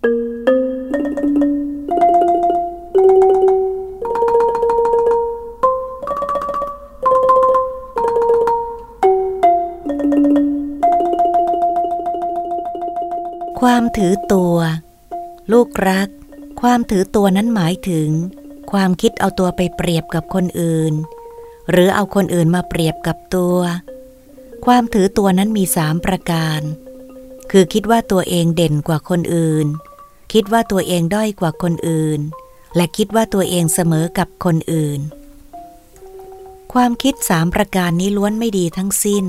ความถือตัว ลูกรัก ความถือตัวนั้นหมายถึง ความคิดเอาตัวไปเปรียบกับคนอื่น หรือเอาคนอื่นมาเปรียบกับตัว ความถือตัวนั้นมีสามประการ คือคิดว่าตัวเองเด่นกว่าคนอื่น คิดว่าตัวเองด้อยกว่าคนอื่น และคิดว่าตัวเองเสมอกับคนอื่น ความคิดสามประการนี้ล้วนไม่ดีทั้งสิ้น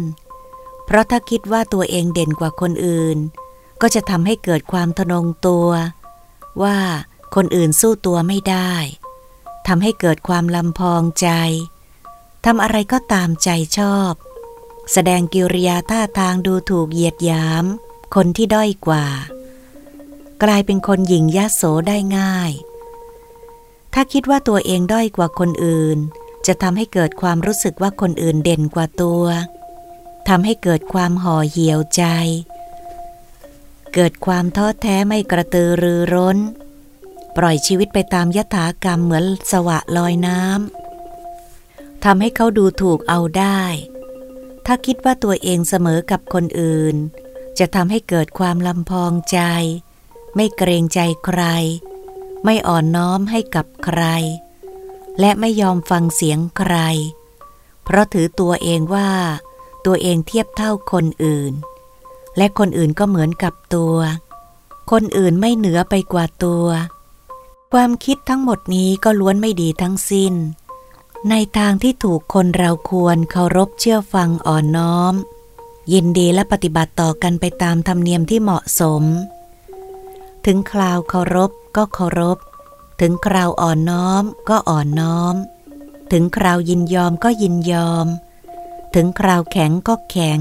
เพราะถ้าคิดว่าตัวเองเด่นกว่าคนอื่น ก็จะทำให้เกิดความทนงตัว ว่าคนอื่นสู้ตัวไม่ได้ทำให้เกิดความลำพองใจทำอะไรก็ตามใจชอบ แสดงกิริยาท่าทางดูถูกเหยียดหยาม คนที่ด้อยกว่า กลายเป็นคนหยิ่งยะโสได้ง่าย ถ้าคิดว่าตัวเองด้อยกว่าคนอื่น จะทำให้เกิดความรู้สึกว่าคนอื่นเด่นกว่าตัวทำให้เกิดความห่อเหี่ยวใจ เกิดความท้อแท้ไม่กระตือรือร้น ปล่อยชีวิตไปตามยถากรรมเหมือนสวะลอยน้ำทำให้เขาดูถูกเอาได้ ถ้าคิดว่าตัวเองเสมอกับคนอื่น จะทำให้เกิดความลำพองใจ ไม่เกรงใจใคร ไม่อ่อนน้อมให้กับใคร และไม่ยอมฟังเสียงใคร เพราะถือตัวเองว่า ตัวเองเทียบเท่าคนอื่น และคนอื่นก็เหมือนกับตัว คนอื่นไม่เหนือไปกว่าตัว ความคิดทั้งหมดนี้ก็ล้วนไม่ดีทั้งสิ้น ในทางที่ถูกคนเราควรเคารพเชื่อฟังอ่อนน้อม ยินดีและปฏิบัติต่อกันไปตามธรรมเนียมที่เหมาะสม ถึงคราวเคารพก็เคารพ ถึงคราวอ่อนน้อมก็อ่อนน้อม ถึงคราวยินยอมก็ยินยอม ถึงคราวแข็งก็แข็ง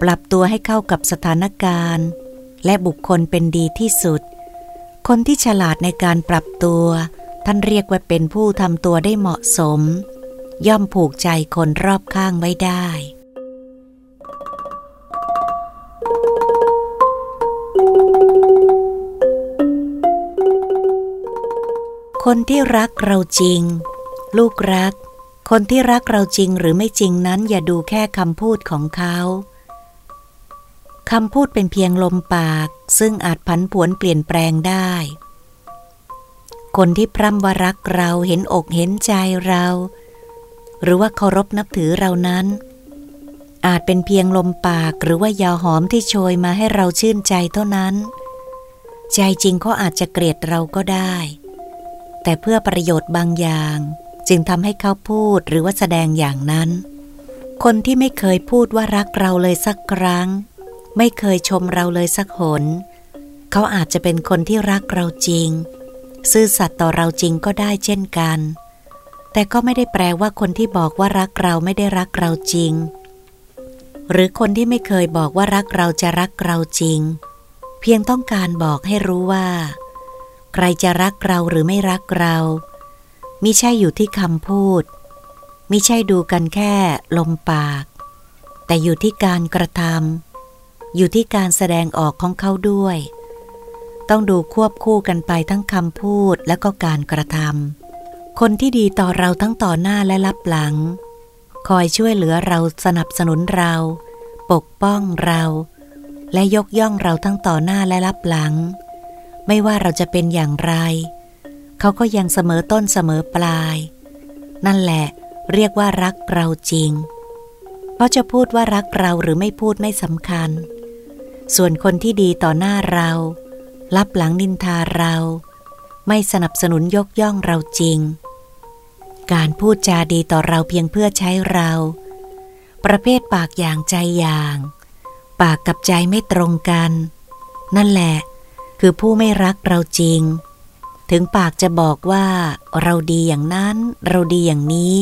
ปรับตัวให้เข้ากับสถานการณ์ และบุคคลเป็นดีที่สุด คนที่ฉลาดในการปรับตัว ท่านเรียกว่าเป็นผู้ทำตัวได้เหมาะสม ย่อมผูกใจคนรอบข้างไว้ได้ คนที่รักเราจริง ลูกรัก คนที่รักเราจริงหรือไม่จริงนั้นอย่าดูแค่คำพูดของเขาคำพูดเป็นเพียงลมปาก ซึ่งอาจผันผวนเปลี่ยนแปลงได้ คนที่พร่ำว่ารักเราเห็นอกเห็นใจเรา หรือว่าเคารพนับถือเรานั้น อาจเป็นเพียงลมปากหรือว่ายาหอมที่โชยมาให้เราชื่นใจเท่านั้น ใจจริงเขาอาจจะเกลียดเราก็ได้ แต่เพื่อประโยชน์บางอย่าง จึงทำให้เขาพูดหรือว่าแสดงอย่างนั้น คนที่ไม่เคยพูดว่ารักเราเลยสักครั้ง ไม่เคยชมเราเลยสักหน เขาอาจจะเป็นคนที่รักเราจริง ซื่อสัตย์ต่อเราจริงก็ได้เช่นกัน แต่ก็ไม่ได้แปลว่าคนที่บอกว่ารักเราไม่ได้รักเราจริง หรือคนที่ไม่เคยบอกว่ารักเราจะรักเราจริง เพียงต้องการบอกให้รู้ว่า ใครจะรักเราหรือไม่รักเรามิใช่อยู่ที่คำพูดมิใช่ดูกันแค่ลมปาก แต่อยู่ที่การกระทำอยู่ที่การแสดงออกของเขาด้วย ต้องดูควบคู่กันไปทั้งคำพูดและก็การกระทำคนที่ดีต่อเราทั้งต่อหน้าและรับหลัง คอยช่วยเหลือเราสนับสนุนเรา ปกป้องเรา และยกย่องเราทั้งต่อหน้าและรับหลัง ไม่ว่าเราจะเป็นอย่างไร เขาก็ยังเสมอต้นเสมอปลาย นั่นแหละ เรียกว่ารักเราจริง เพราะจะพูดว่ารักเราหรือไม่พูดไม่สำคัญ ส่วนคนที่ดีต่อหน้าเรา รับหลังนินทาเรา ไม่สนับสนุนยกย่องเราจริง การพูดจาดีต่อเราเพียงเพื่อใช้เรา ประเภทปากอย่างใจอย่าง ปากกับใจไม่ตรงกัน นั่นแหละ คือผู้ไม่รักเราจริง ถึงปากจะบอกว่าเราดีอย่างนั้น เราดีอย่างนี้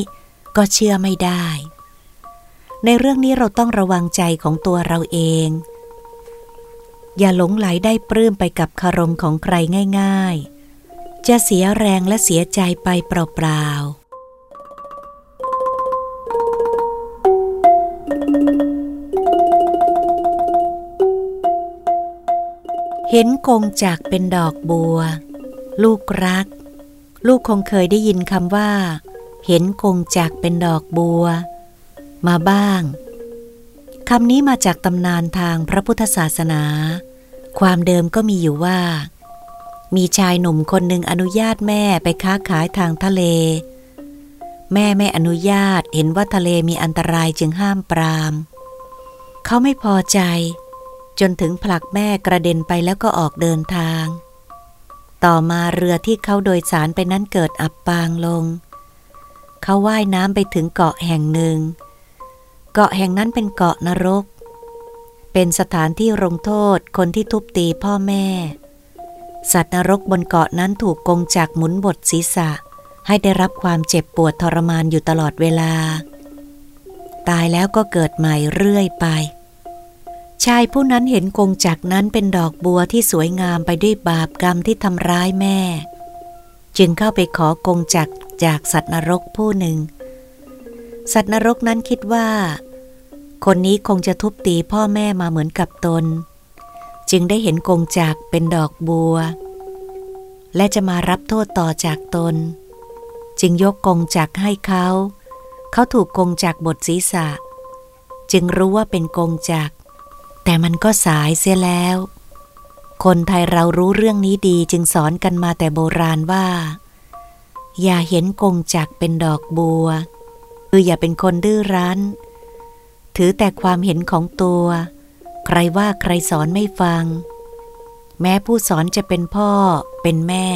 ก็เชื่อไม่ได้ ในเรื่องนี้เราต้องระวังใจของตัวเราเอง อย่าหลงไหลได้ปลื้มไปกับคารมของใครง่าย ๆ จะเสียแรงและเสียใจไปเปล่าๆ เห็นกงจักเป็นดอกบัว ลูกรัก ลูกคงเคยได้ยินคำว่า เห็นกงจักเป็นดอกบัว มาบ้างคำนี้มาจากตำนานทางพระพุทธศาสนา ความเดิมก็มีอยู่ว่า มีชายหนุ่มคนหนึ่งอนุญาตแม่ไปค้าขายทางทะเล แม่ไม่อนุญาตเห็นว่าทะเลมีอันตรายจึงห้ามปราม เขาไม่พอใจ จนถึงผลักแม่กระเด็นไปแล้วก็ออกเดินทาง ต่อมาเรือที่เขาโดยสารไปนั้นเกิดอับปางลง เขาว่ายน้ำไปถึงเกาะแห่งหนึ่ง เกาะแห่งนั้นเป็นเกาะนรก เป็นสถานที่ลงโทษคนที่ทุบตีพ่อแม่ สัตว์นรกบนเกาะนั้นถูกกงจักหมุนบทศีรษะ ให้ได้รับความเจ็บปวดทรมานอยู่ตลอดเวลา ตายแล้วก็เกิดใหม่เรื่อยไป ชายผู้นั้นเห็นกงจักนั้นเป็นดอกบัวที่สวยงามไปด้วยบาปกรรมที่ทำร้ายแม่ จึงเข้าไปขอกงจักจากสัตว์นรกผู้หนึ่ง สัตว์นรกนั้นคิดว่า คนนี้คงจะทุบตีพ่อแม่มาเหมือนกับตน จึงได้เห็นกงจักเป็นดอกบัว และจะมารับโทษต่อจากตน จึงยกกงจักให้เขา เขาถูกกงจักบทศีรษะ จึงรู้ว่าเป็นกงจัก แต่มันก็สายเสียแล้ว คนไทยเรารู้เรื่องนี้ดีจึงสอนกันมาแต่โบราณว่า อย่าเห็นกงจักเป็นดอกบัว คืออย่าเป็นคนดื้อรั้น ถือแต่ความเห็นของตัว ใครว่าใครสอนไม่ฟัง แม้ผู้สอนจะเป็นพ่อเป็นแม่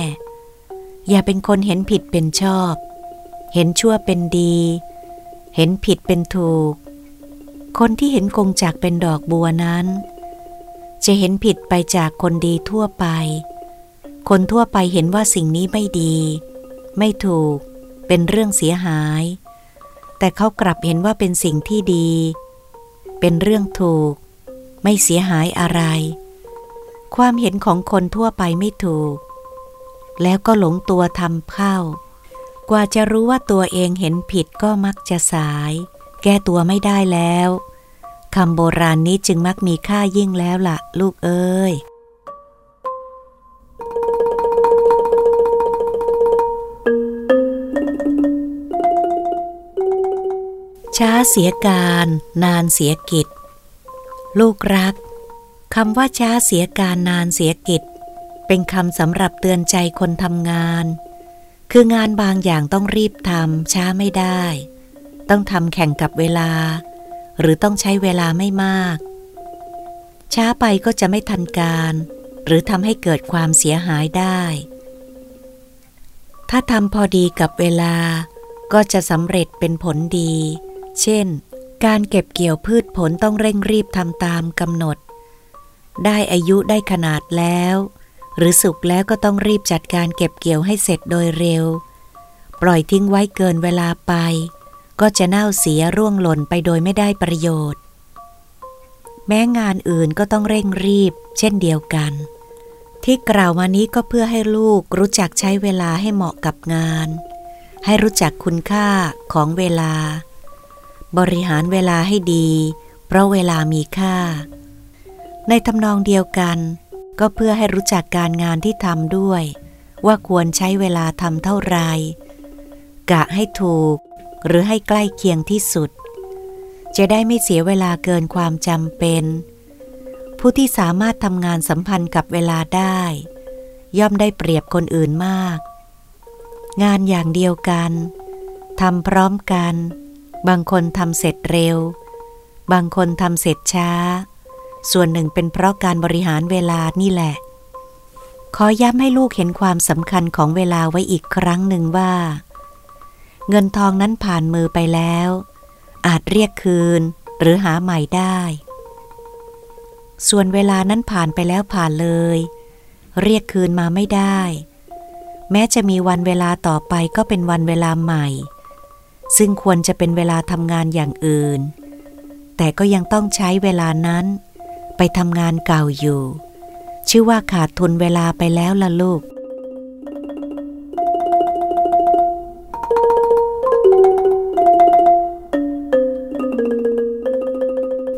อย่าเป็นคนเห็นผิดเป็นชอบ เห็นชั่วเป็นดี เห็นผิดเป็นถูก คนที่เห็นกงจักเป็นดอกบัวนั้น จะเห็นผิดไปจากคนดีทั่วไป คนทั่วไปเห็นว่าสิ่งนี้ไม่ดี ไม่ถูก เป็นเรื่องเสียหาย แต่เขากลับเห็นว่าเป็นสิ่งที่ดี เป็นเรื่องถูก ไม่เสียหายอะไร ความเห็นของคนทั่วไปไม่ถูก แล้วก็หลงตัวทำเข้ากว่าจะรู้ว่าตัวเองเห็นผิดก็มักจะสาย แก้ตัวไม่ได้แล้วคำโบราณนี้จึงมักมีค่ายิ่งแล้วละ่ะ ลูกเอ้ยช้าเสียการ นานเสียกิจ ลูกรักคำว่าช้าเสียการนานเสียกิจ เป็นคำสำหรับเตือนใจคนทำงาน คืองานบางอย่างต้องรีบทำช้าไม่ได้ ต้องทำแข่งกับเวลา หรือต้องใช้เวลาไม่มาก ช้าไปก็จะไม่ทันการ หรือทำให้เกิดความเสียหายได้ ถ้าทำพอดีกับเวลา ก็จะสำเร็จเป็นผลดี เช่น การเก็บเกี่ยวพืชผลต้องเร่งรีบทำตามกำหนด ได้อายุได้ขนาดแล้ว หรือสุกแล้วก็ต้องรีบจัดการเก็บเกี่ยวให้เสร็จโดยเร็ว ปล่อยทิ้งไว้เกินเวลาไป ก็จะเน่าเสียร่วงหล่นไปโดยไม่ได้ประโยชน์ แม้งานอื่นก็ต้องเร่งรีบ เช่นเดียวกัน ที่กล่าวมานี้ก็เพื่อให้ลูกรู้จักใช้เวลาให้เหมาะกับงาน ให้รู้จักคุณค่าของเวลา บริหารเวลาให้ดี เพราะเวลามีค่า ในทำนองเดียวกัน ก็เพื่อให้รู้จักการงานที่ทำด้วย ว่าควรใช้เวลาทำเท่าไรกะให้ถูก หรือให้ใกล้เคียงที่สุด จะได้ไม่เสียเวลาเกินความจำเป็น ผู้ที่สามารถทำงานสัมพันธ์กับเวลาได้ ย่อมได้เปรียบคนอื่นมาก งานอย่างเดียวกันทำพร้อมกัน บางคนทำเสร็จเร็ว บางคนทำเสร็จช้า ส่วนหนึ่งเป็นเพราะการบริหารเวลานี่แหละ ขอย้ำให้ลูกเห็นความสำคัญของเวลาไว้อีกครั้งหนึ่งว่า เงินทองนั้นผ่านมือไปแล้ว อาจเรียกคืนหรือหาใหม่ได้ ส่วนเวลานั้นผ่านไปแล้วผ่านเลย เรียกคืนมาไม่ได้ แม้จะมีวันเวลาต่อไปก็เป็นวันเวลาใหม่ ซึ่งควรจะเป็นเวลาทำงานอย่างอื่น แต่ก็ยังต้องใช้เวลานั้น ไปทำงานเก่าอยู่ ชื่อว่าขาดทุนเวลาไปแล้วล่ะลูก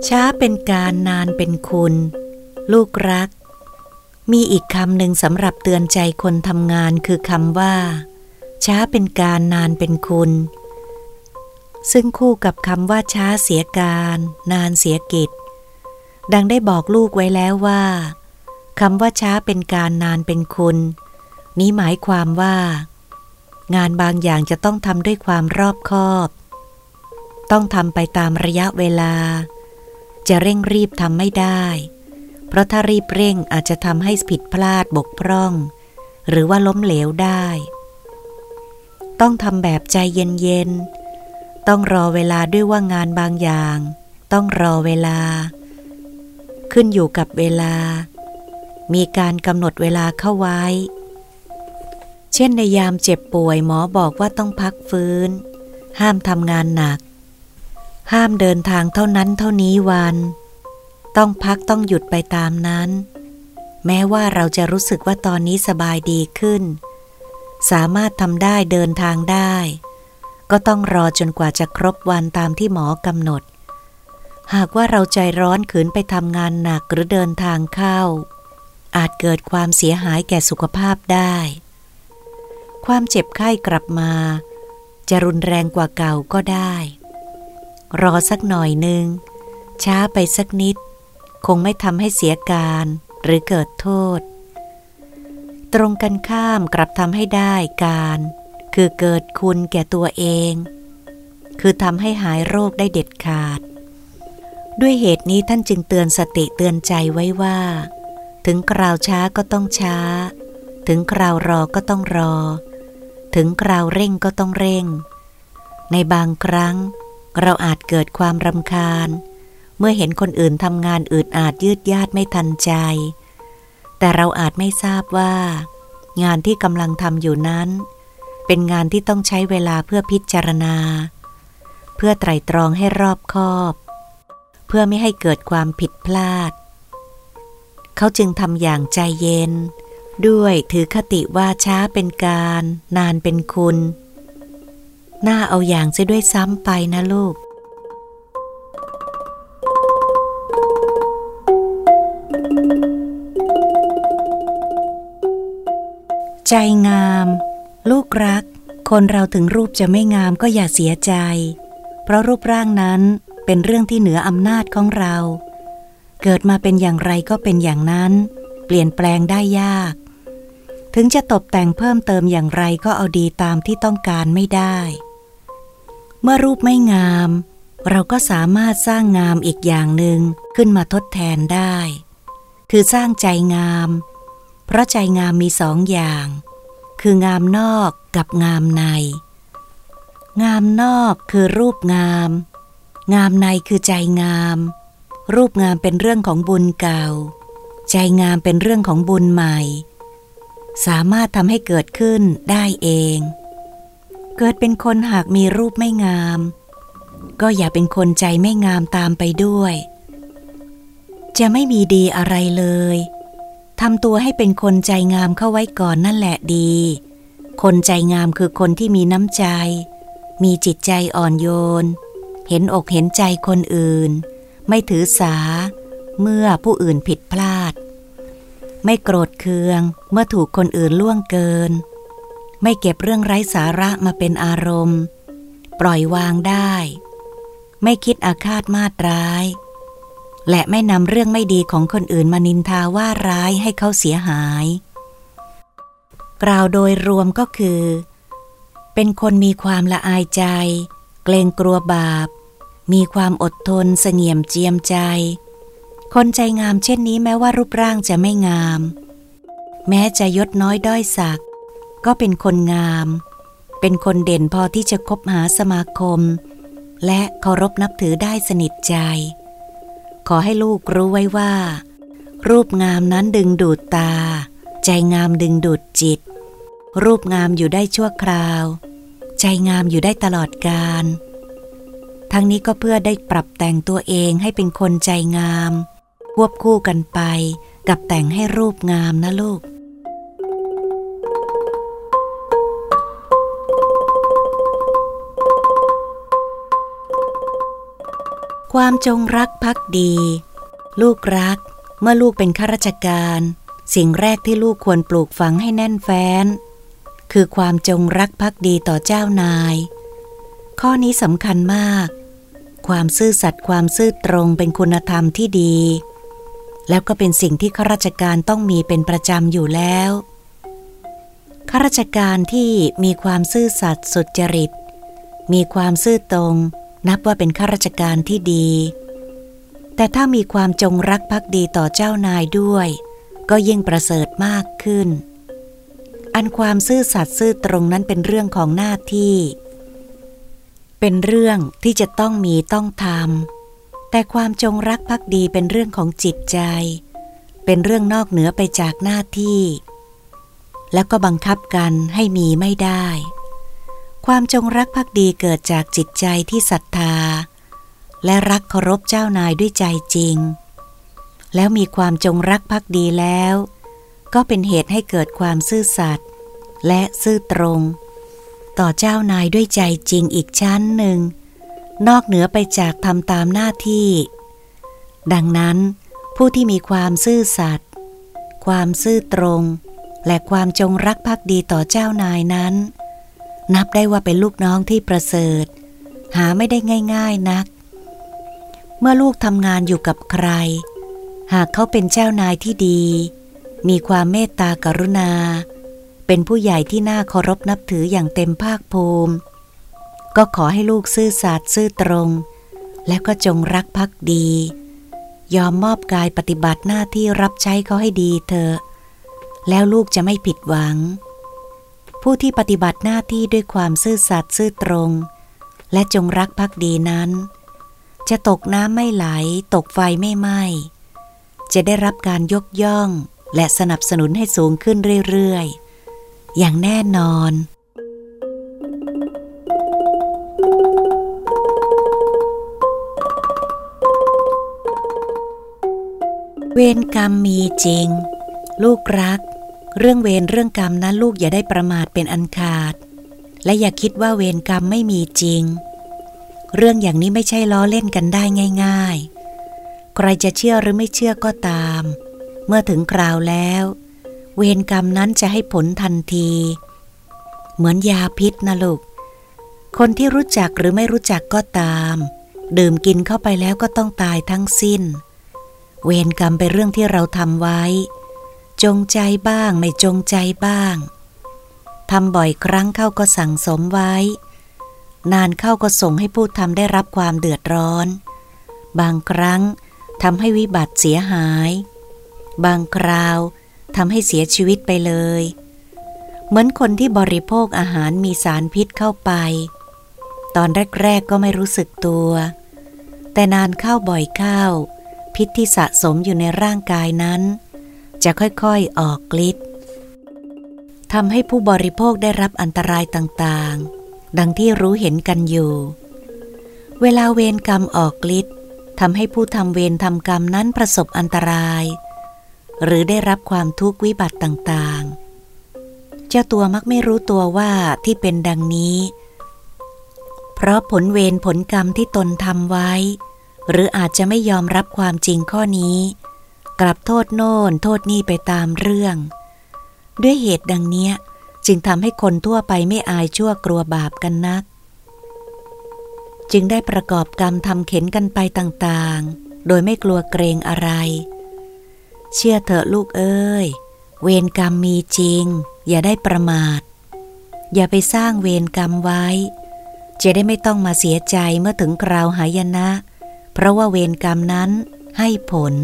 ช้าเป็นการนานเป็นคุณ ลูกรัก มีอีกคำหนึ่งสำหรับเตือนใจคนทำงานคือคำว่า ช้าเป็นการนานเป็นคุณ ซึ่งคู่กับคำว่าช้าเสียการ นานเสียกิจ ดังได้บอกลูกไว้แล้วว่าคำว่าช้าเป็นการนานเป็นคุณ นี้หมายความว่า งานบางอย่างจะต้องทำด้วยความรอบคอบ ต้องทำไปตามระยะเวลา จะเร่งรีบทำไม่ได้ เพราะถ้ารีบเร่งอาจจะทำให้ผิดพลาดบกพร่อง หรือว่าล้มเหลวได้ ต้องทำแบบใจเย็นๆ ต้องรอเวลาด้วยว่างานบางอย่าง ต้องรอเวลา ขึ้นอยู่กับเวลา มีการกำหนดเวลาเข้าไว้ เช่นในยามเจ็บป่วยหมอบอกว่าต้องพักฟื้น ห้ามทำงานหนัก ห้ามเดินทางเท่านั้นเท่านี้วัน ต้องพักต้องหยุดไปตามนั้น แม้ว่าเราจะรู้สึกว่าตอนนี้สบายดีขึ้น สามารถทำได้เดินทางได้ ก็ต้องรอจนกว่าจะครบวันตามที่หมอกำหนด หากว่าเราใจร้อนขืนไปทำงานหนักหรือเดินทางเข้า อาจเกิดความเสียหายแก่สุขภาพได้ ความเจ็บไข้กลับมา จะรุนแรงกว่าเก่าก็ได้ รอสักหน่อยหนึ่ง ช้าไปสักนิด คงไม่ทำให้เสียการหรือเกิดโทษ ตรงกันข้ามกลับทำให้ได้การ คือเกิดคุณแก่ตัวเอง คือทำให้หายโรคได้เด็ดขาด ด้วยเหตุนี้ท่านจึงเตือนสติเตือนใจไว้ว่า ถึงคราวช้าก็ต้องช้า ถึงคราวรอก็ต้องรอ ถึงคราวเร่งก็ต้องเร่ง ในบางครั้ง เราอาจเกิดความรำคาญ เมื่อเห็นคนอื่นทำงานอืดอาดยืดยาดไม่ทันใจ แต่เราอาจไม่ทราบว่า งานที่กำลังทำอยู่นั้น เป็นงานที่ต้องใช้เวลาเพื่อพิจารณา เพื่อไตรตรองให้รอบคอบ เพื่อไม่ให้เกิดความผิดพลาด เขาจึงทำอย่างใจเย็น ด้วยถือคติว่าช้าเป็นการ นานเป็นคุณ น่าเอาอย่างจะด้วยซ้ำไปนะลูก ใจงาม ลูกรัก คนเราถึงรูปจะไม่งามก็อย่าเสียใจ เพราะรูปร่างนั้นเป็นเรื่องที่เหนืออำนาจของเรา เกิดมาเป็นอย่างไรก็เป็นอย่างนั้น เปลี่ยนแปลงได้ยาก ถึงจะตกแต่งเพิ่มเติมอย่างไรก็เอาดีตามที่ต้องการไม่ได้ เมื่อรูปไม่งาม เราก็สามารถสร้างงามอีกอย่างหนึ่งขึ้นมาทดแทนได้ คือสร้างใจงาม เพราะใจงามมีสองอย่าง คืองามนอกกับงามใน งามนอกคือรูปงาม งามในคือใจงาม รูปงามเป็นเรื่องของบุญเก่า ใจงามเป็นเรื่องของบุญใหม่ สามารถทำให้เกิดขึ้นได้เอง เกิดเป็นคนหากมีรูปไม่งาม ก็อย่าเป็นคนใจไม่งามตามไปด้วย จะไม่มีดีอะไรเลยทำตัวให้เป็นคนใจงามเข้าไว้ก่อนนั่นแหละดี คนใจงามคือคนที่มีน้ำใจ มีจิตใจอ่อนโยน เห็นอกเห็นใจคนอื่น ไม่ถือสา เมื่อผู้อื่นผิดพลาด ไม่โกรธเคืองเมื่อถูกคนอื่นล่วงเกิน ไม่เก็บเรื่องไร้สาระมาเป็นอารมณ์ ปล่อยวางได้ ไม่คิดอาฆาตมาตร้าย และไม่นำเรื่องไม่ดีของคนอื่นมานินทาว่าร้ายให้เขาเสียหาย กล่าวโดยรวมก็คือ เป็นคนมีความละอายใจ เกรงกลัวบาป มีความอดทนเสงี่ยมเจียมใจ คนใจงามเช่นนี้แม้ว่ารูปร่างจะไม่งาม แม้จะยศน้อยด้อยสัก ก็เป็นคนงาม เป็นคนเด่นพอที่จะคบหาสมาคม และเคารพนับถือได้สนิทใจ ขอให้ลูกรู้ไว้ว่า รูปงามนั้นดึงดูดตา ใจงามดึงดูดจิต รูปงามอยู่ได้ชั่วคราว ใจงามอยู่ได้ตลอดกาลทั้งนี้ก็เพื่อได้ปรับแต่งตัวเองให้เป็นคนใจงาม ควบคู่กันไปกับแต่งให้รูปงามนะลูก ความจงรักภักดี ลูกรัก เมื่อลูกเป็นข้าราชการ สิ่งแรกที่ลูกควรปลูกฝังให้แน่นแฟ้น คือความจงรักภักดีต่อเจ้านาย ข้อนี้สำคัญมาก ความซื่อสัตย์ความซื่อตรงเป็นคุณธรรมที่ดี แล้วก็เป็นสิ่งที่ข้าราชการต้องมีเป็นประจำอยู่แล้วข้าราชการที่มีความซื่อสัตย์สุจริต มีความซื่อตรง นับว่าเป็นข้าราชการที่ดี แต่ถ้ามีความจงรักภักดีต่อเจ้านายด้วย ก็ยิ่งประเสริฐมากขึ้น อันความซื่อสัตย์ซื่อตรงนั้นเป็นเรื่องของหน้าที่ เป็นเรื่องที่จะต้องมีต้องทำแต่ความจงรักภักดีเป็นเรื่องของจิตใจ เป็นเรื่องนอกเหนือไปจากหน้าที่ แล้วก็บังคับกันให้มีไม่ได้ ความจงรักภักดีเกิดจากจิตใจที่ศรัทธา และรักเคารพเจ้านายด้วยใจจริง แล้วมีความจงรักภักดีแล้ว ก็เป็นเหตุให้เกิดความซื่อสัตย์และซื่อตรง ต่อเจ้านายด้วยใจจริงอีกชั้นหนึ่ง นอกเหนือไปจากทำตามหน้าที่ ดังนั้น ผู้ที่มีความซื่อสัตย์ความซื่อตรง และความจงรักภักดีต่อเจ้านายนั้น นับได้ว่าเป็นลูกน้องที่ประเสริฐ หาไม่ได้ง่าย ๆนัก เมื่อลูกทำงานอยู่กับใคร หากเขาเป็นเจ้านายที่ดี มีความเมตตากรุณา เป็นผู้ใหญ่ที่น่าเคารพนับถืออย่างเต็มภาคภูมิ ก็ขอให้ลูกซื่อสัตย์ซื่อตรง และก็จงรักภักดี ยอมมอบกายปฏิบัติหน้าที่รับใช้เขาให้ดีเถอะแล้วลูกจะไม่ผิดหวัง ผู้ที่ปฏิบัติหน้าที่ด้วยความซื่อสัตย์ซื่อตรง และจงรักภักดีนั้น จะตกน้ำไม่ไหล ตกไฟไม่ไหม้จะได้รับการยกย่องและสนับสนุนให้สูงขึ้นเรื่อยๆ อย่างแน่นอน เวรกรรมมีจริง ลูกรัก เรื่องเวรเรื่องกรรมนั้นลูกอย่าได้ประมาทเป็นอันขาด และอย่าคิดว่าเวรกรรมไม่มีจริง เรื่องอย่างนี้ไม่ใช่ล้อเล่นกันได้ง่าย ๆ ใครจะเชื่อหรือไม่เชื่อก็ตาม เมื่อถึงคราวแล้ว เวรกรรมนั้นจะให้ผลทันที เหมือนยาพิษนะลูก คนที่รู้จักหรือไม่รู้จักก็ตาม ดื่มกินเข้าไปแล้วก็ต้องตายทั้งสิ้น เวรกรรมเป็นเรื่องที่เราทำไว้ จงใจบ้างไม่จงใจบ้างทำบ่อยครั้งเข้าก็สั่งสมไว้ นานเข้าก็ส่งให้ผู้ทำได้รับความเดือดร้อน บางครั้งทำให้วิบัติเสียหาย บางคราวทำให้เสียชีวิตไปเลย เหมือนคนที่บริโภคอาหารมีสารพิษเข้าไป ตอนแรกๆก็ไม่รู้สึกตัว แต่นานเข้าบ่อยเข้า พิษที่สะสมอยู่ในร่างกายนั้น จะค่อยๆออกฤทธิ์ทำให้ผู้บริโภคได้รับอันตรายต่างๆ ดังที่รู้เห็นกันอยู่ เวลาเวรกรรมออกฤทธิ์ทำให้ผู้ทำเวรทำกรรมนั้นประสบอันตราย หรือได้รับความทุกข์วิบัติต่างๆ เจ้าตัวมักไม่รู้ตัวว่าที่เป็นดังนี้ เพราะผลเวรผลกรรมที่ตนทำไว้ หรืออาจจะไม่ยอมรับความจริงข้อนี้ กลับโทษโน่น โทษนี่ไปตามเรื่อง ด้วยเหตุดังนี้จึงทำให้คนทั่วไปไม่อายชั่วกลัวบาปกันนัก จึงได้ประกอบกรรมทำเข็นกันไปต่างๆ โดยไม่กลัวเกรงอะไร เชื่อเถอะลูกเอ้ย เวรกรรมมีจริง อย่าได้ประมาท อย่าไปสร้างเวรกรรมไว้ จะได้ไม่ต้องมาเสียใจเมื่อถึงคราวหายนะ เพราะว่าเวรกรรมนั้นให้ผล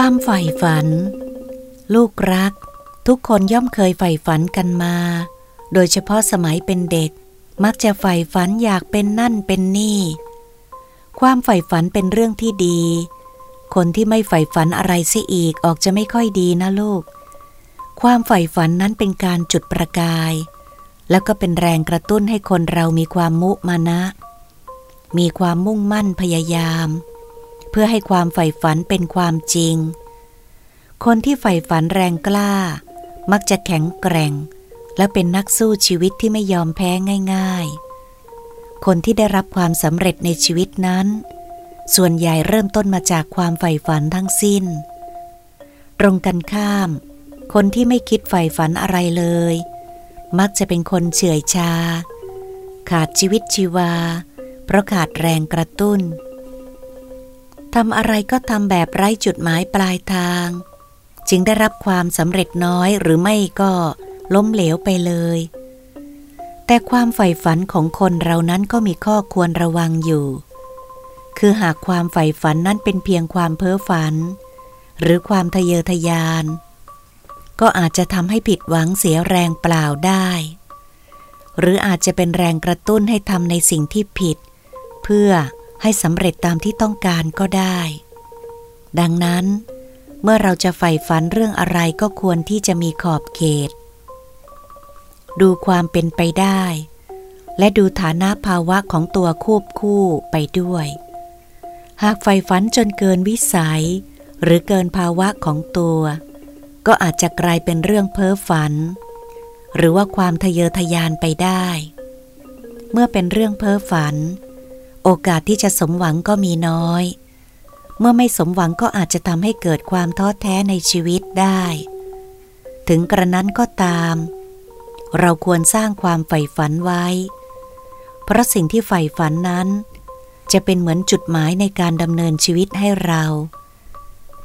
ความใฝ่ฝัน ลูกรัก ทุกคนย่อมเคยใฝ่ฝันกันมา โดยเฉพาะสมัยเป็นเด็ก มักจะใฝ่ฝันอยากเป็นนั่นเป็นนี่ ความใฝ่ฝันเป็นเรื่องที่ดี คนที่ไม่ใฝ่ฝันอะไรเสียอีกออกจะไม่ค่อยดีนะลูก ความใฝ่ฝันนั้นเป็นการจุดประกาย แล้วก็เป็นแรงกระตุ้นให้คนเรามีความมุมานะ มีความมุ่งมั่นพยายาม พื่อให้ความใฝ่ฝันเป็นความจริง คนที่ใฝ่ฝันแรงกล้า มักจะแข็งแกร่ง และเป็นนักสู้ชีวิตที่ไม่ยอมแพ้ง่าย ๆ คนที่ได้รับความสำเร็จในชีวิตนั้น ส่วนใหญ่เริ่มต้นมาจากความใฝ่ฝันทั้งสิ้น ตรงกันข้าม คนที่ไม่คิดใฝ่ฝันอะไรเลย มักจะเป็นคนเฉื่อยชา ขาดชีวิตชีวา เพราะขาดแรงกระตุ้น ทำอะไรก็ทำแบบไร้จุดหมายปลายทาง จึงได้รับความสำเร็จน้อยหรือไม่ก็ล้มเหลวไปเลย แต่ความใฝ่ฝันของคนเรานั้นก็มีข้อควรระวังอยู่ คือหากความใฝ่ฝันนั้นเป็นเพียงความเพ้อฝัน หรือความทะเยอทะยาน ก็อาจจะทำให้ผิดหวังเสียแรงเปล่าได้ หรืออาจจะเป็นแรงกระตุ้นให้ทำในสิ่งที่ผิด เพื่อ ให้สำเร็จตามที่ต้องการก็ได้ ดังนั้น เมื่อเราจะใฝ่ฝันเรื่องอะไรก็ควรที่จะมีขอบเขต ดูความเป็นไปได้ และดูฐานะภาวะของตัวควบคู่ไปด้วย หากใฝ่ฝันจนเกินวิสัย หรือเกินภาวะของตัว ก็อาจจะกลายเป็นเรื่องเพ้อฝัน หรือว่าความทะเยอทะยานไปได้ เมื่อเป็นเรื่องเพ้อฝัน โอกาสที่จะสมหวังก็มีน้อย เมื่อไม่สมหวังก็อาจจะทำให้เกิดความท้อแท้ในชีวิตได้ ถึงกระนั้นก็ตาม เราควรสร้างความใฝ่ฝันไว้ เพราะสิ่งที่ใฝ่ฝันนั้น จะเป็นเหมือนจุดหมายในการดำเนินชีวิตให้เรา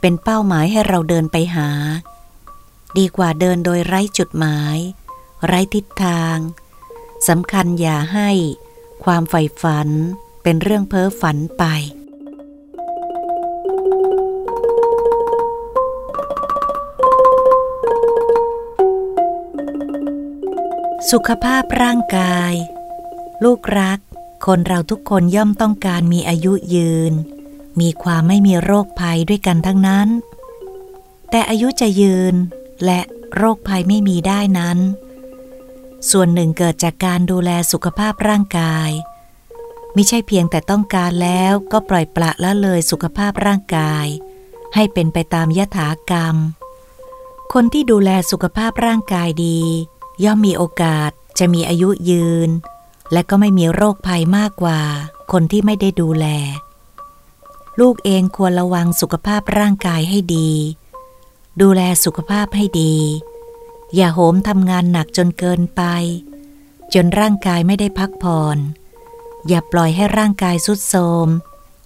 เป็นเป้าหมายให้เราเดินไปหา ดีกว่าเดินโดยไร้จุดหมาย ไร้ทิศทางสำคัญอย่าให้ความใฝ่ฝัน เป็นเรื่องเพ้อฝันไป สุขภาพร่างกาย ลูกรัก คนเราทุกคนย่อมต้องการมีอายุยืน มีความไม่มีโรคภัยด้วยกันทั้งนั้น แต่อายุจะยืนและโรคภัยไม่มีได้นั้น ส่วนหนึ่งเกิดจากการดูแลสุขภาพร่างกาย ไม่ใช่เพียงแต่ต้องการแล้วก็ปล่อยปละละเลยสุขภาพร่างกาย ให้เป็นไปตามยถากรรม คนที่ดูแลสุขภาพร่างกายดี ย่อมมีโอกาสจะมีอายุยืน และก็ไม่มีโรคภัยมากกว่า คนที่ไม่ได้ดูแล ลูกเองควรระวังสุขภาพร่างกายให้ดี ดูแลสุขภาพให้ดี อย่าโหมทำงานหนักจนเกินไป จนร่างกายไม่ได้พักผ่อน อย่าปล่อยให้ร่างกายสุดโทม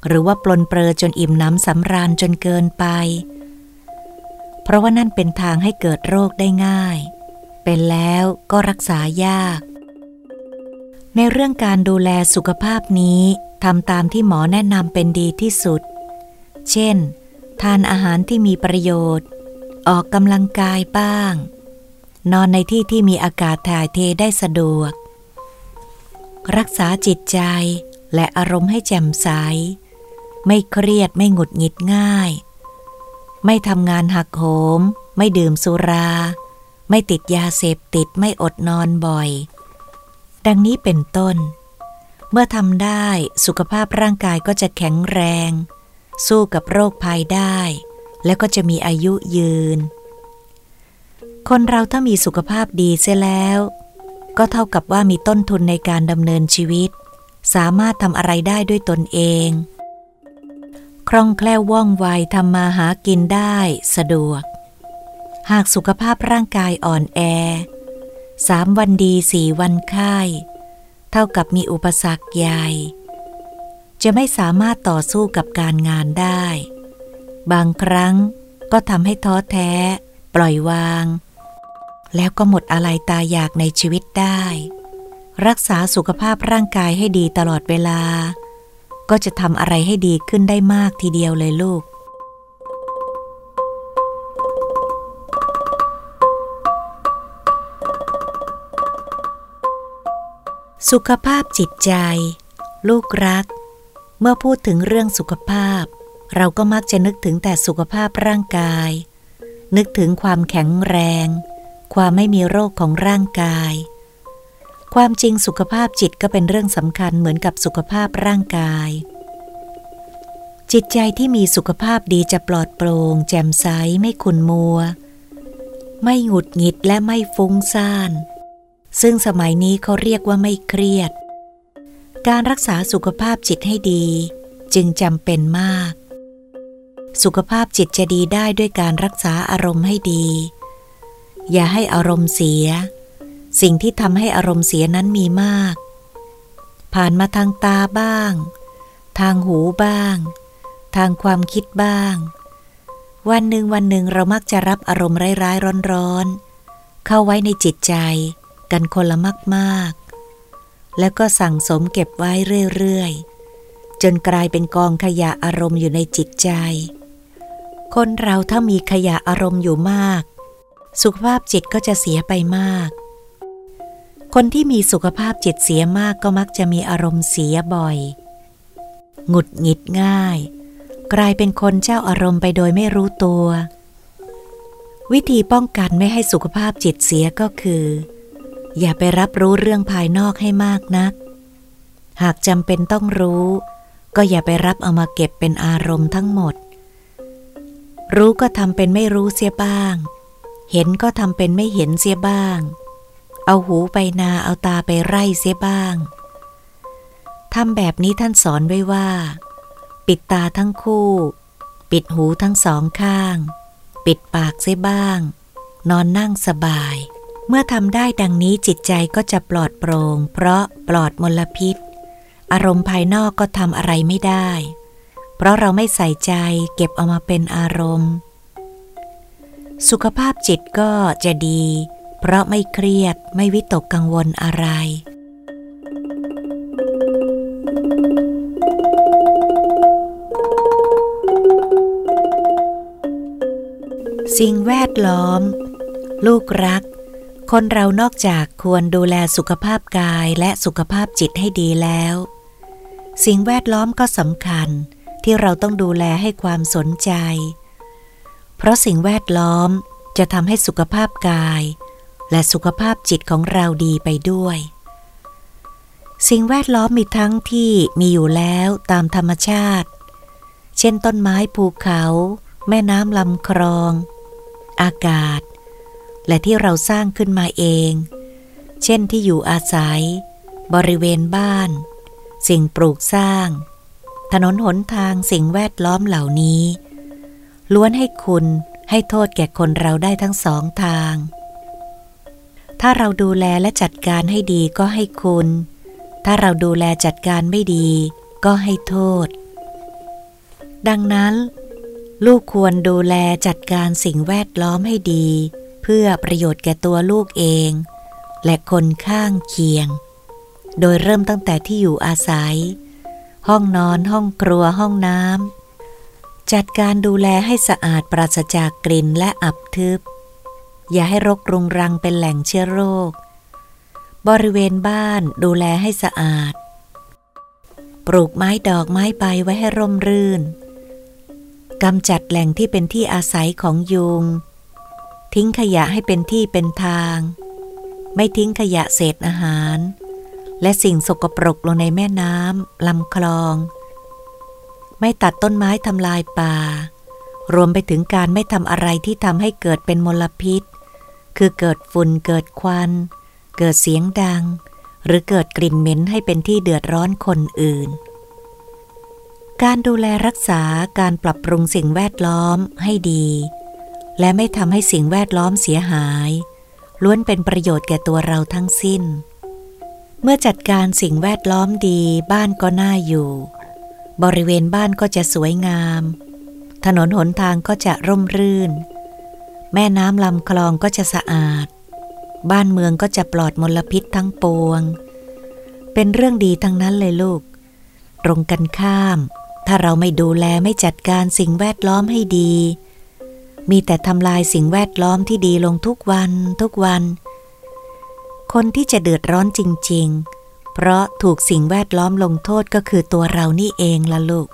หรือว่าปลนเปลือจนอิ่มน้ำสำราญจนเกินไป เพราะว่านั่นเป็นทางให้เกิดโรคได้ง่าย เป็นแล้วก็รักษายาก ในเรื่องการดูแลสุขภาพนี้ทำตามที่หมอแนะนำเป็นดีที่สุด เช่น ทานอาหารที่มีประโยชน์ ออกกำลังกายบ้าง นอนในที่ที่มีอากาศถ่ายเทได้สะดวก รักษาจิตใจและอารมณ์ให้แจ่มใส ไม่เครียดไม่หงุดหงิดง่าย ไม่ทำงานหักโหม ไม่ดื่มสุรา ไม่ติดยาเสพติดไม่อดนอนบ่อย ดังนี้เป็นต้น เมื่อทำได้สุขภาพร่างกายก็จะแข็งแรง สู้กับโรคภัยได้ และก็จะมีอายุยืน คนเราถ้ามีสุขภาพดีเสียแล้ว ก็เท่ากับว่ามีต้นทุนในการดำเนินชีวิต สามารถทำอะไรได้ด้วยตนเอง คล่องแคล่วว่องไวทำมาหากินได้สะดวก หากสุขภาพร่างกายอ่อนแอสามวันดีสี่วันไข้เท่ากับมีอุปสรรคใหญ่ จะไม่สามารถต่อสู้กับการงานได้ บางครั้งก็ทำให้ท้อแท้ ปล่อยวาง แล้วก็หมดอะไรตาอยากในชีวิตได้ รักษาสุขภาพร่างกายให้ดีตลอดเวลา ก็จะทำอะไรให้ดีขึ้นได้มากทีเดียวเลยลูก สุขภาพจิตใจ ลูกรัก เมื่อพูดถึงเรื่องสุขภาพ เราก็มักจะนึกถึงแต่สุขภาพร่างกาย นึกถึงความแข็งแรง ความไม่มีโรคของร่างกาย ความจริงสุขภาพจิตก็เป็นเรื่องสำคัญเหมือนกับสุขภาพร่างกาย จิตใจที่มีสุขภาพดีจะปลอดโปร่งแจ่มใสไม่ขุนมัว ไม่หงุดหงิดและไม่ฟุ้งซ่าน ซึ่งสมัยนี้เขาเรียกว่าไม่เครียด การรักษาสุขภาพจิตให้ดี จึงจำเป็นมาก สุขภาพจิตจะดีได้ด้วยการรักษาอารมณ์ให้ดี อย่าให้อารมณ์เสีย สิ่งที่ทำให้อารมณ์เสียนั้นมีมาก ผ่านมาทางตาบ้าง ทางหูบ้าง ทางความคิดบ้าง วันหนึ่งวันหนึ่งเรามักจะรับอารมณ์ร้ายๆร้อนๆ เข้าไว้ในจิตใจกันคนละมากๆ แล้วก็สั่งสมเก็บไว้เรื่อยๆ จนกลายเป็นกองขยะอารมณ์อยู่ในจิตใจ คนเราถ้ามีขยะอารมณ์อยู่มาก สุขภาพจิตก็จะเสียไปมาก คนที่มีสุขภาพจิตเสียมากก็มักจะมีอารมณ์เสียบ่อย หงุดหงิดง่าย กลายเป็นคนเจ้าอารมณ์ไปโดยไม่รู้ตัว วิธีป้องกันไม่ให้สุขภาพจิตเสียก็คือ อย่าไปรับรู้เรื่องภายนอกให้มากนัก หากจำเป็นต้องรู้ ก็อย่าไปรับเอามาเก็บเป็นอารมณ์ทั้งหมดรู้ก็ทำเป็นไม่รู้เสียบ้าง เห็นก็ทำเป็นไม่เห็นเสียบ้าง เอาหูไปนาเอาตาไปไร่เสียบ้างทำแบบนี้ท่านสอนไว้ว่า ปิดตาทั้งคู่ ปิดหูทั้งสองข้าง ปิดปากเสียบ้าง นอนนั่งสบาย เมื่อทำได้ดังนี้จิตใจก็จะปลอดโปร่งเพราะปลอดมลพิษ อารมณ์ภายนอกก็ทำอะไรไม่ได้ เพราะเราไม่ใส่ใจเก็บเอามาเป็นอารมณ์ สุขภาพจิตก็จะดี เพราะไม่เครียดไม่วิตกกังวลอะไร สิ่งแวดล้อม ลูกรัก คนเรานอกจากควรดูแลสุขภาพกายและสุขภาพจิตให้ดีแล้ว สิ่งแวดล้อมก็สำคัญที่เราต้องดูแลให้ความสนใจ เพราะสิ่งแวดล้อมจะทำให้สุขภาพกาย และสุขภาพจิตของเราดีไปด้วย สิ่งแวดล้อมมีทั้งที่มีอยู่แล้วตามธรรมชาติ เช่นต้นไม้ภูเขา แม่น้ำลำคลอง อากาศ และที่เราสร้างขึ้นมาเอง เช่นที่อยู่อาศัย บริเวณบ้าน สิ่งปลูกสร้าง ถนนหนทางสิ่งแวดล้อมเหล่านี้ ล้วนให้คุณให้โทษแก่คนเราได้ทั้งสองทาง ถ้าเราดูแลและจัดการให้ดีก็ให้คุณ ถ้าเราดูแลจัดการไม่ดี ก็ให้โทษ ดังนั้น ลูกควรดูแลจัดการสิ่งแวดล้อมให้ดี เพื่อประโยชน์แก่ตัวลูกเอง และคนข้างเคียง โดยเริ่มตั้งแต่ที่อยู่อาศัย ห้องนอนห้องครัวห้องน้ำ จัดการดูแลให้สะอาดปราศจากกลิ่นและอับทึบ อย่าให้รกรุงรังเป็นแหล่งเชื้อโรค บริเวณบ้านดูแลให้สะอาด ปลูกไม้ดอกไม้ใบไว้ให้ร่มรื่นกำจัดแหล่งที่เป็นที่อาศัยของยุง ทิ้งขยะให้เป็นที่เป็นทาง ไม่ทิ้งขยะเศษอาหาร และสิ่งสกปรกลงในแม่น้ำลำคลอง ไม่ตัดต้นไม้ทำลายป่า รวมไปถึงการไม่ทำอะไรที่ทำให้เกิดเป็นมลพิษ คือเกิดฝุ่นเกิดควัน เกิดเสียงดัง หรือเกิดกลิ่นเหม็นให้เป็นที่เดือดร้อนคนอื่น การดูแลรักษาการปรับปรุงสิ่งแวดล้อมให้ดี และไม่ทำให้สิ่งแวดล้อมเสียหาย ล้วนเป็นประโยชน์แก่ตัวเราทั้งสิ้น เมื่อจัดการสิ่งแวดล้อมดีบ้านก็น่าอยู่ บริเวณบ้านก็จะสวยงาม ถนนหนทางก็จะร่มรื่น แม่น้ำลำคลองก็จะสะอาด บ้านเมืองก็จะปลอดมลพิษทั้งปวง เป็นเรื่องดีทั้งนั้นเลยลูก ตรงกันข้าม ถ้าเราไม่ดูแลไม่จัดการสิ่งแวดล้อมให้ดี มีแต่ทำลายสิ่งแวดล้อมที่ดีลงทุกวันทุกวัน คนที่จะเดือดร้อนจริง ๆ เพราะถูกสิ่งแวดล้อมลงโทษก็คือตัวเรานี่เองละลูก